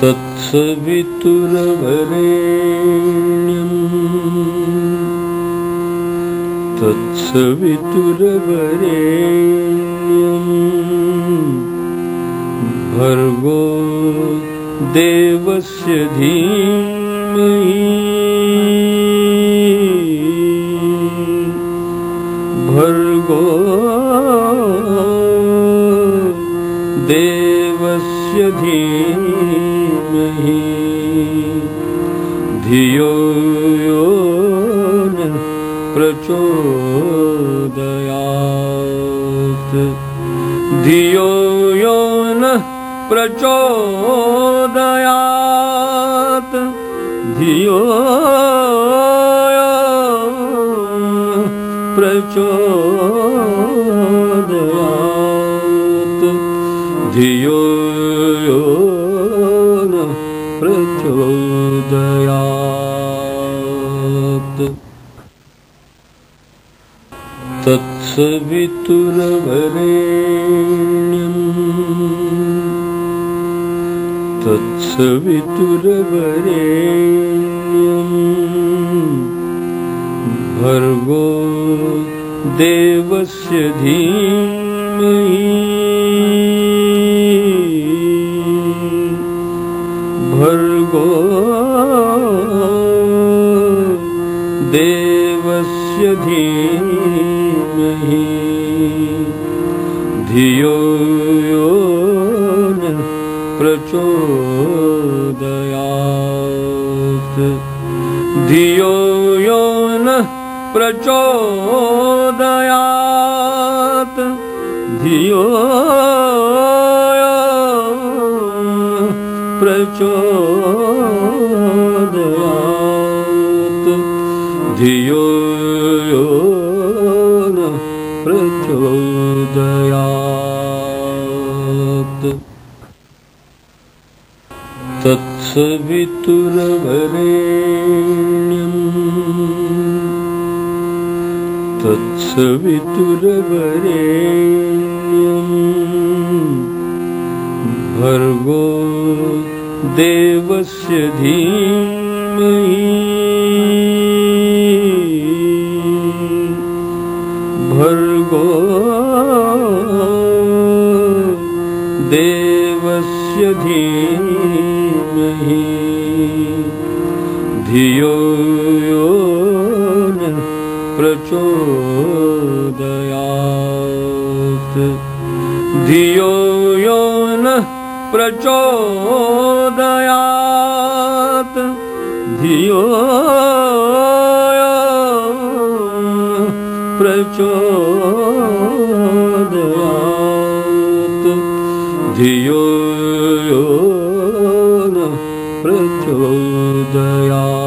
तत्सवितुरवरेण्यम्। तत्सवितुरवरेण्यम्। भर्गो देवस्य धीमहि। भर्गो देवस्य धीमहि धियो यो न प्रचोदयात्। धियो यो न प्रचोदयात्। धियो धियो तत्सवितुरवरेण्यम् तत्सवितुरवरेण्यम् भर्गो देवस्य धीमहि भर्गो देवस्य धीमहि। धियो यो न प्रचोदयात्। धियो यो न प्रचोदयात्। धियो प्रचोदयात्। धियो न प्रचोदयात्। तत्सवितुरवरेण्यम्। तत्सवितुरवरेण्यम् भर्गो देवस्य धीमहि। भर्गो देवस्य धीमहि। धियो यो न प्रचोदयात्। धियो यो प्रचोदयात्। धियो प्रचोदयात्। धियो न प्रचोदयात्